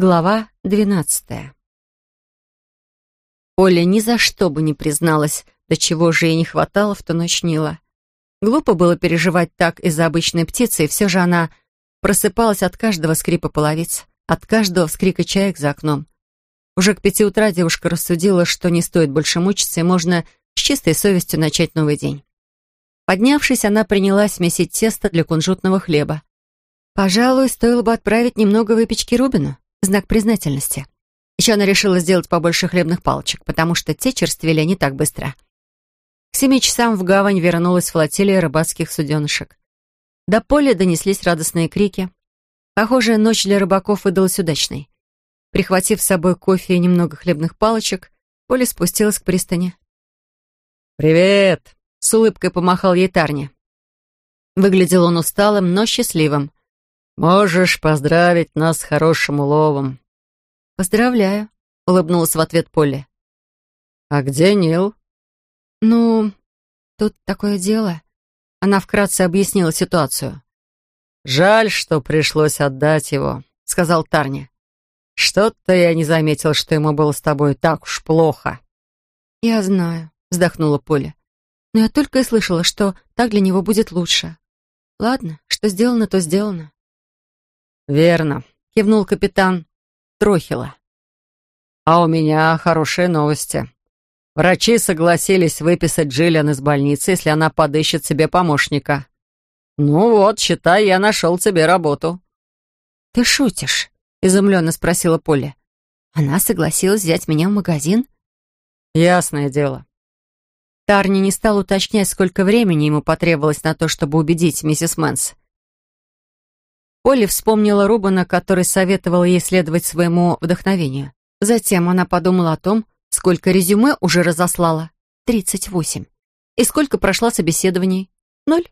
Глава двенадцатая. Оля ни за что бы не призналась, до чего же ей не хватало в ту ночь Нила. Глупо было переживать так из-за обычной птицы, и все же она просыпалась от каждого скрипа половиц, от каждого вскрика чаек за окном. Уже к пяти утра девушка рассудила, что не стоит больше мучиться, и можно с чистой совестью начать новый день. Поднявшись, она принялась месить тесто для кунжутного хлеба. Пожалуй, стоило бы отправить немного выпечки Рубину знак признательности. Еще она решила сделать побольше хлебных палочек, потому что те черствели не так быстро. К семи часам в гавань вернулась флотилия рыбацких суденышек. До поля донеслись радостные крики. Похоже, ночь для рыбаков выдалась удачной. Прихватив с собой кофе и немного хлебных палочек, Поля спустилась к пристани. «Привет!» — с улыбкой помахал ей Тарни. Выглядел он усталым, но счастливым. «Можешь поздравить нас с хорошим уловом». «Поздравляю», — улыбнулась в ответ Полли. «А где Нил?» «Ну, тут такое дело». Она вкратце объяснила ситуацию. «Жаль, что пришлось отдать его», — сказал Тарни. «Что-то я не заметил, что ему было с тобой так уж плохо». «Я знаю», — вздохнула Поля. «Но я только и слышала, что так для него будет лучше. Ладно, что сделано, то сделано». «Верно», — кивнул капитан Трохила. «А у меня хорошие новости. Врачи согласились выписать Джиллиан из больницы, если она подыщет себе помощника. Ну вот, считай, я нашел тебе работу». «Ты шутишь?» — изумленно спросила Поля. «Она согласилась взять меня в магазин?» «Ясное дело». Тарни не стал уточнять, сколько времени ему потребовалось на то, чтобы убедить миссис Мэнс. Полли вспомнила Рубана, который советовал ей следовать своему вдохновению. Затем она подумала о том, сколько резюме уже разослала. Тридцать восемь. И сколько прошла собеседований? Ноль.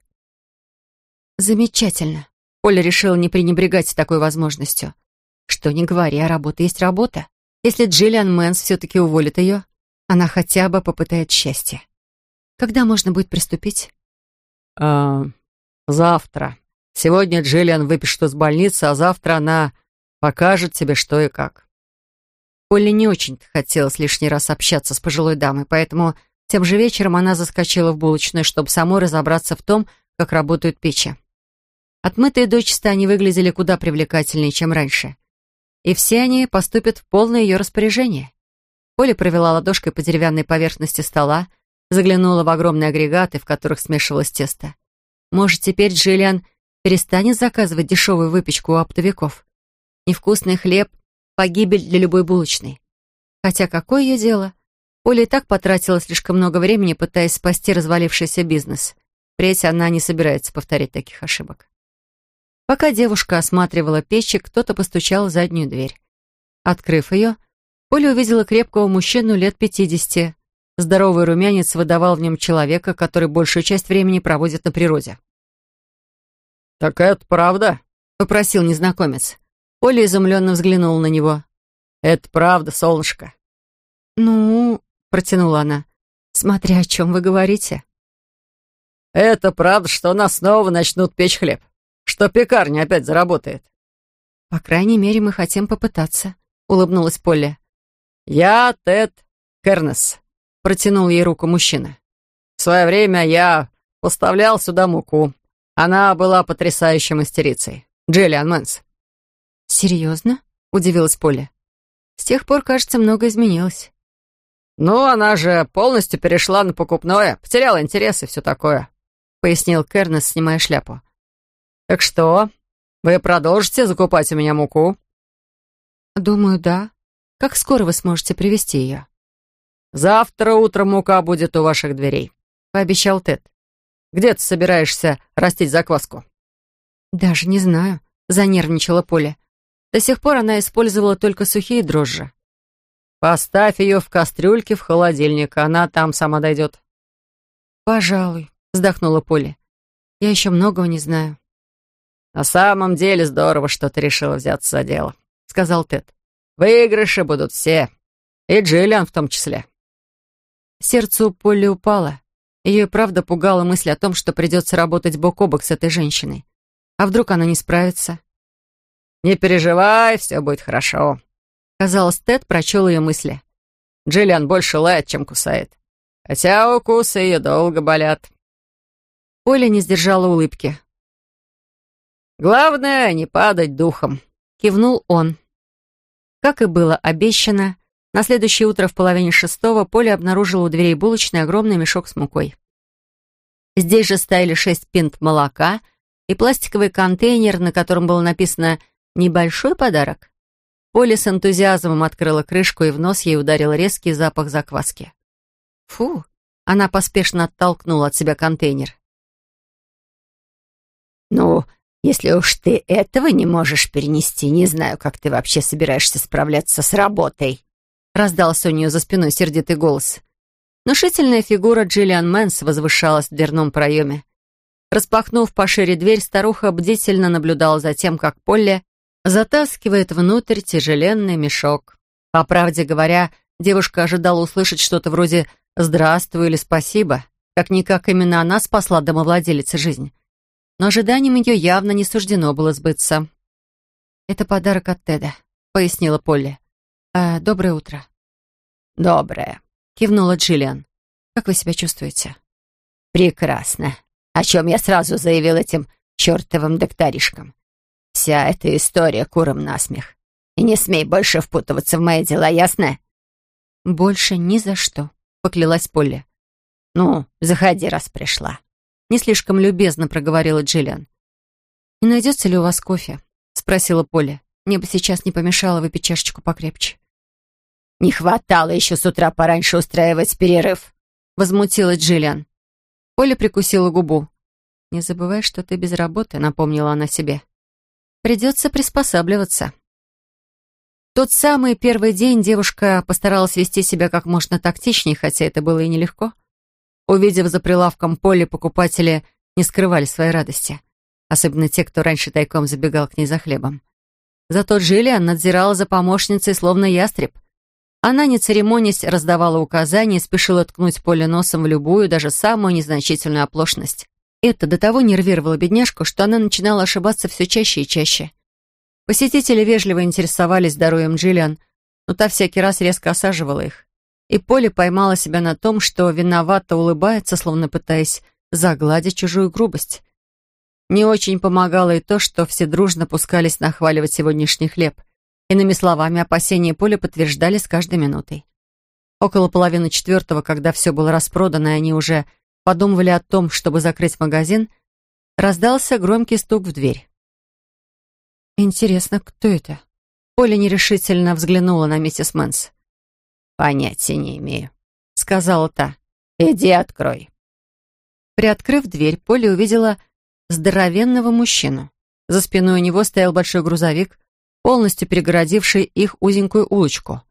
Замечательно. Полли решила не пренебрегать такой возможностью. Что ни говори, а работа есть работа. Если Джиллиан Мэнс все-таки уволит ее, она хотя бы попытает счастье. Когда можно будет приступить? «А, завтра», Сегодня Джиллиан выпишет из больницы, а завтра она покажет тебе, что и как. Полли не очень хотелось лишний раз общаться с пожилой дамой, поэтому тем же вечером она заскочила в булочную, чтобы самой разобраться в том, как работают печи. Отмытые дочисто они выглядели куда привлекательнее, чем раньше. И все они поступят в полное ее распоряжение. Поля провела ладошкой по деревянной поверхности стола, заглянула в огромные агрегаты, в которых смешивалось тесто. Может, теперь Джиллиан перестанет заказывать дешевую выпечку у оптовиков. Невкусный хлеб — погибель для любой булочной. Хотя какое ее дело? Оля и так потратила слишком много времени, пытаясь спасти развалившийся бизнес. Впредь она не собирается повторять таких ошибок. Пока девушка осматривала печи, кто-то постучал в заднюю дверь. Открыв ее, Оля увидела крепкого мужчину лет пятидесяти. Здоровый румянец выдавал в нем человека, который большую часть времени проводит на природе. «Так это правда?» — попросил незнакомец. Оля изумленно взглянула на него. «Это правда, солнышко». «Ну...» — протянула она. «Смотря о чем вы говорите». «Это правда, что у нас снова начнут печь хлеб? Что пекарня опять заработает?» «По крайней мере, мы хотим попытаться», — улыбнулась Полли. «Я Тед Кернес», — протянул ей руку мужчина. «В свое время я поставлял сюда муку, она была потрясающей мастерицей. Джиллиан Мэнс. «Серьезно?» — удивилась Полли. «С тех пор, кажется, много изменилось». «Ну, она же полностью перешла на покупное, потеряла интерес и все такое», — пояснил Кернес, снимая шляпу. «Так что, вы продолжите закупать у меня муку?» «Думаю, да. Как скоро вы сможете привезти ее?» «Завтра утром мука будет у ваших дверей», — пообещал Тед. Где ты собираешься растить закваску?» «Даже не знаю», — занервничала Поля. До сих пор она использовала только сухие дрожжи. «Поставь ее в кастрюльке в холодильник, она там сама дойдет». «Пожалуй», — вздохнула Поля. «Я еще многого не знаю». «На самом деле здорово, что ты решила взяться за дело», — сказал Тед. «Выигрыши будут все, и Джиллиан в том числе». Сердце у Полли упало. Ее и правда пугала мысль о том, что придется работать бок о бок с этой женщиной. А вдруг она не справится? «Не переживай, все будет хорошо». Казалось, Тед прочел ее мысли. Джиллиан больше лает, чем кусает. Хотя укусы ее долго болят. Оля не сдержала улыбки. «Главное, не падать духом», — кивнул он. Как и было обещано, на следующее утро в половине шестого Поля обнаружила у дверей булочной огромный мешок с мукой. Здесь же стояли шесть пинт молока и пластиковый контейнер, на котором было написано «Небольшой подарок». Поля с энтузиазмом открыла крышку, и в нос ей ударил резкий запах закваски. «Фу!» — она поспешно оттолкнула от себя контейнер. «Ну, если уж ты этого не можешь перенести, не знаю, как ты вообще собираешься справляться с работой», — раздался у нее за спиной сердитый голос. Внушительная фигура Джиллиан Мэнс возвышалась в дверном проеме. Распахнув пошире дверь, старуха бдительно наблюдала за тем, как Полли затаскивает внутрь тяжеленный мешок. По правде говоря, девушка ожидала услышать что-то вроде «здравствуй» или «спасибо». Как-никак именно она спасла домовладелице жизнь. Но ожиданиям ее явно не суждено было сбыться. «Это подарок от Теда», — пояснила Полли. «А, «Доброе утро». «Доброе», кивнула Джиллиан. «Как вы себя чувствуете?» «Прекрасно. О чем я сразу заявил этим чертовым докторишкам. Вся эта история куром насмех. И не смей больше впутываться в мои дела, ясно?» «Больше ни за что», — поклялась Полли. «Ну, заходи, раз пришла». Не слишком любезно проговорила Джиллиан. «Не найдется ли у вас кофе?» — спросила Полли. «Мне бы сейчас не помешало выпить чашечку покрепче». «Не хватало еще с утра пораньше устраивать перерыв», — возмутилась Джиллиан. Поля прикусила губу. «Не забывай, что ты без работы», — напомнила она себе. «Придется приспосабливаться». Тот самый первый день девушка постаралась вести себя как можно тактичнее, хотя это было и нелегко. Увидев за прилавком поле, покупатели не скрывали своей радости. Особенно те, кто раньше тайком забегал к ней за хлебом. Зато Джиллиан надзирала за помощницей, словно ястреб. Она, не церемонясь, раздавала указания и спешила ткнуть поле носом в любую, даже самую незначительную оплошность. Это до того нервировало бедняжку, что она начинала ошибаться все чаще и чаще. Посетители вежливо интересовались здоровьем Джиллиан, но та всякий раз резко осаживала их. И Поле поймала себя на том, что виновато улыбается, словно пытаясь загладить чужую грубость. Не очень помогало и то, что все дружно пускались нахваливать сегодняшний хлеб. Иными словами, опасения Полли подтверждались с каждой минутой. Около половины четвертого, когда все было распродано, и они уже подумывали о том, чтобы закрыть магазин, раздался громкий стук в дверь. «Интересно, кто это?» Полли нерешительно взглянула на миссис Мэнс. «Понятия не имею», — сказала та. «Иди открой». Приоткрыв дверь, Поля увидела здоровенного мужчину. За спиной у него стоял большой грузовик, полностью перегородивший их узенькую улочку.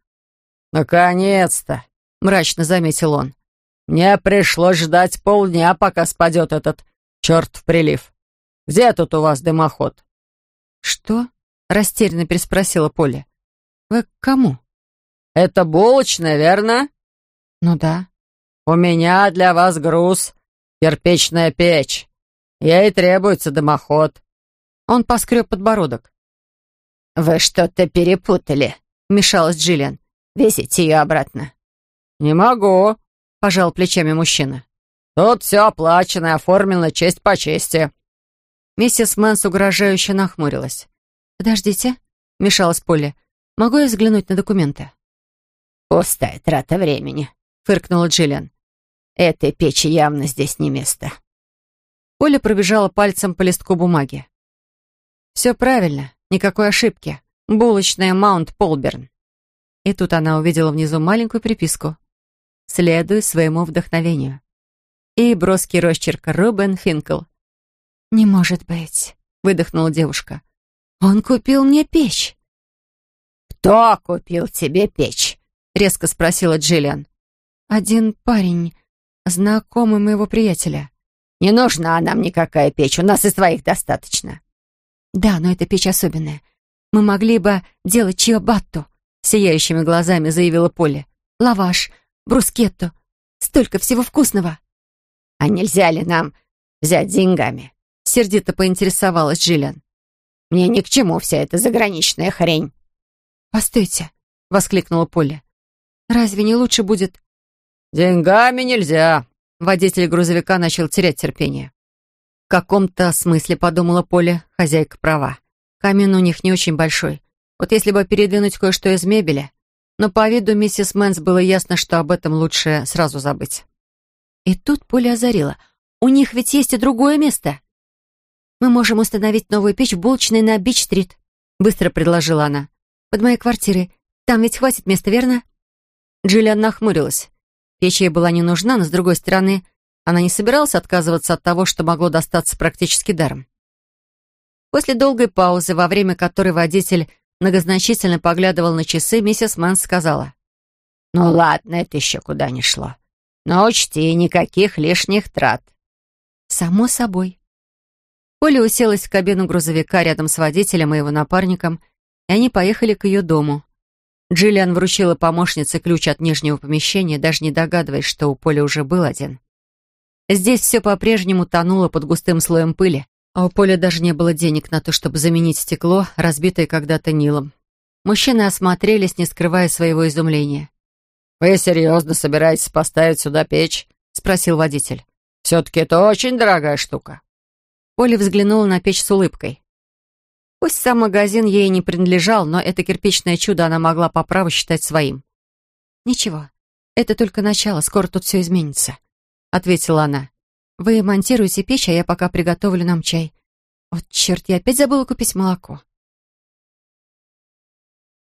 «Наконец-то!» — мрачно заметил он. «Мне пришлось ждать полдня, пока спадет этот черт в прилив. Где тут у вас дымоход?» «Что?» — растерянно переспросила Поля. «Вы к кому?» «Это булочная, верно?» «Ну да». «У меня для вас груз. Кирпичная печь. Ей требуется дымоход». Он поскреб подбородок. «Вы что-то перепутали», — вмешалась Джиллиан. «Везите ее обратно». «Не могу», — пожал плечами мужчина. «Тут все оплачено и оформлено честь по чести». Миссис Мэнс угрожающе нахмурилась. «Подождите», — вмешалась Полли. «Могу я взглянуть на документы?» «Пустая трата времени», — фыркнула Джиллиан. «Этой печи явно здесь не место». Оля пробежала пальцем по листку бумаги. «Все правильно. Никакой ошибки. Булочная Маунт Полберн. И тут она увидела внизу маленькую приписку. «Следуй своему вдохновению». И броский росчерк Рубен Финкл. «Не может быть», — выдохнула девушка. «Он купил мне печь». «Кто купил тебе печь?» — резко спросила Джиллиан. «Один парень, знакомый моего приятеля». «Не нужна нам никакая печь, у нас и своих достаточно». «Да, но эта печь особенная. Мы могли бы делать чиобатту», — сияющими глазами заявила Полли. «Лаваш, брускетту. Столько всего вкусного». «А нельзя ли нам взять деньгами?» — сердито поинтересовалась Джиллиан. Мне ни к чему вся эта заграничная хрень». «Постойте», — воскликнула Поля. «Разве не лучше будет...» «Деньгами нельзя», — водитель грузовика начал терять терпение. В каком-то смысле, подумала Поля, хозяйка права. Камин у них не очень большой. Вот если бы передвинуть кое-что из мебели... Но по виду миссис Мэнс было ясно, что об этом лучше сразу забыть. И тут Полли озарило. «У них ведь есть и другое место!» «Мы можем установить новую печь в булочной на Бич-стрит», — быстро предложила она. «Под моей квартирой. Там ведь хватит места, верно?» Джиллиан нахмурилась. Печь ей была не нужна, но, с другой стороны, она не собиралась отказываться от того, что могло достаться практически даром. После долгой паузы, во время которой водитель многозначительно поглядывал на часы, миссис Мэнс сказала. «Ну ладно, это еще куда ни шло. Но учти, никаких лишних трат». «Само собой». Полли уселась в кабину грузовика рядом с водителем и его напарником, и они поехали к ее дому. Джиллиан вручила помощнице ключ от нижнего помещения, даже не догадываясь, что у Полли уже был один. Здесь все по-прежнему тонуло под густым слоем пыли, а у Поля даже не было денег на то, чтобы заменить стекло, разбитое когда-то Нилом. Мужчины осмотрелись, не скрывая своего изумления. «Вы серьезно собираетесь поставить сюда печь?» — спросил водитель. «Все-таки это очень дорогая штука». Поля взглянула на печь с улыбкой. Пусть сам магазин ей не принадлежал, но это кирпичное чудо она могла по праву считать своим. «Ничего, это только начало, скоро тут все изменится», — ответила она. «Вы монтируете печь, а я пока приготовлю нам чай. Вот черт, я опять забыла купить молоко».